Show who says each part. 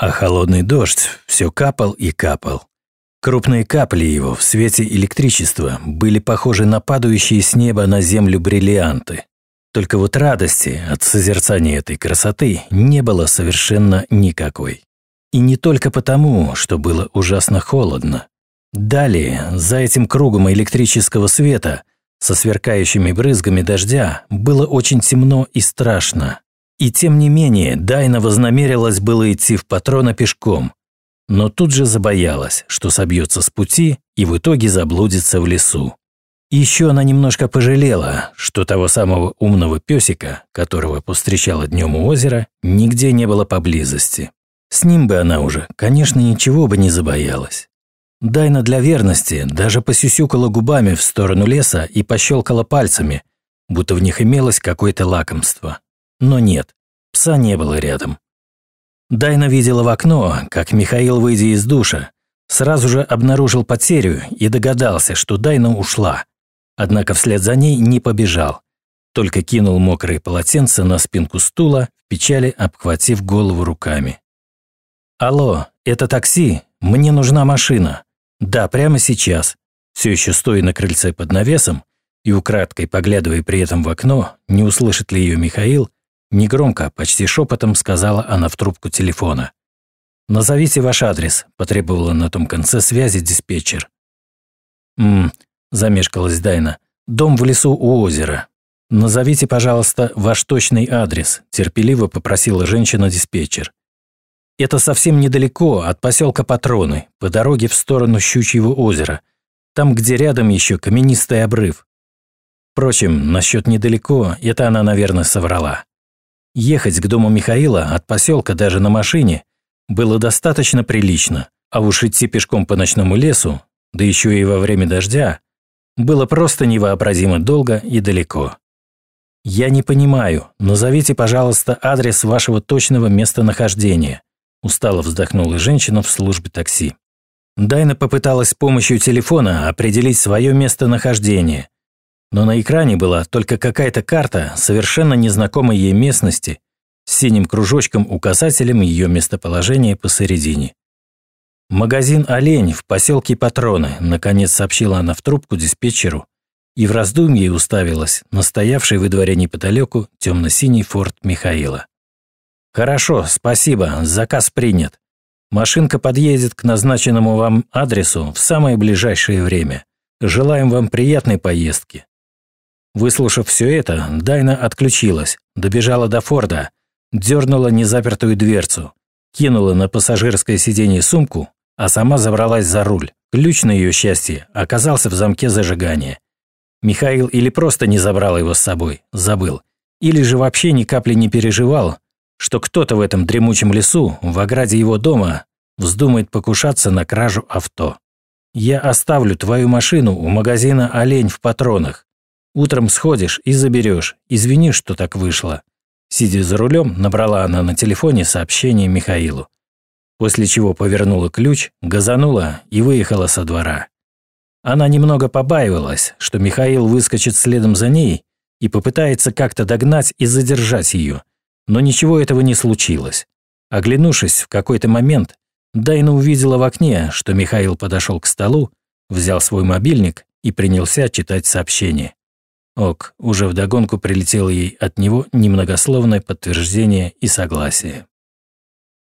Speaker 1: А холодный дождь все капал и капал. Крупные капли его в свете электричества были похожи на падающие с неба на землю бриллианты. Только вот радости от созерцания этой красоты не было совершенно никакой. И не только потому, что было ужасно холодно. Далее, за этим кругом электрического света, со сверкающими брызгами дождя, было очень темно и страшно. И тем не менее, Дайна вознамерилась было идти в патрона пешком, но тут же забоялась, что собьется с пути и в итоге заблудится в лесу. Еще она немножко пожалела, что того самого умного песика, которого повстречала днем у озера, нигде не было поблизости. С ним бы она уже, конечно, ничего бы не забоялась. Дайна для верности даже посюсюкала губами в сторону леса и пощелкала пальцами, будто в них имелось какое-то лакомство. Но нет, пса не было рядом. Дайна видела в окно, как Михаил, выйдя из душа, сразу же обнаружил потерю и догадался, что Дайна ушла, однако вслед за ней не побежал, только кинул мокрые полотенца на спинку стула, в печали обхватив голову руками. «Алло, это такси? Мне нужна машина. Да, прямо сейчас». Все еще стоя на крыльце под навесом и украдкой поглядывая при этом в окно, не услышит ли ее Михаил, негромко, почти шепотом сказала она в трубку телефона. «Назовите ваш адрес», – потребовала на том конце связи диспетчер. «Ммм, – замешкалась Дайна. «Дом в лесу у озера. Назовите, пожалуйста, ваш точный адрес», – терпеливо попросила женщина-диспетчер. «Это совсем недалеко от поселка Патроны, по дороге в сторону Щучьего озера, там, где рядом еще каменистый обрыв. Впрочем, насчет недалеко, это она, наверное, соврала. Ехать к дому Михаила от поселка даже на машине было достаточно прилично, а уж идти пешком по ночному лесу, да еще и во время дождя, было просто невообразимо долго и далеко. «Я не понимаю. Назовите, пожалуйста, адрес вашего точного местонахождения», устало вздохнула женщина в службе такси. Дайна попыталась с помощью телефона определить свое местонахождение, но на экране была только какая-то карта совершенно незнакомой ей местности с синим кружочком-указателем ее местоположения посередине. «Магазин «Олень» в поселке Патроны», – наконец сообщила она в трубку диспетчеру и в раздумье уставилась на стоявший во дворе неподалеку темно-синий форт Михаила. «Хорошо, спасибо, заказ принят. Машинка подъедет к назначенному вам адресу в самое ближайшее время. Желаем вам приятной поездки». Выслушав все это, Дайна отключилась, добежала до Форда, дернула незапертую дверцу, кинула на пассажирское сиденье сумку а сама забралась за руль. Ключ на ее счастье оказался в замке зажигания. Михаил или просто не забрал его с собой, забыл, или же вообще ни капли не переживал, что кто-то в этом дремучем лесу, в ограде его дома, вздумает покушаться на кражу авто. Я оставлю твою машину у магазина «Олень» в патронах. Утром сходишь и заберешь. Извини, что так вышло. Сидя за рулем, набрала она на телефоне сообщение Михаилу после чего повернула ключ, газанула и выехала со двора. Она немного побаивалась, что Михаил выскочит следом за ней и попытается как-то догнать и задержать ее, но ничего этого не случилось. Оглянувшись в какой-то момент, Дайна увидела в окне, что Михаил подошел к столу, взял свой мобильник и принялся читать сообщение. Ок, уже вдогонку прилетело ей от него немногословное подтверждение и согласие.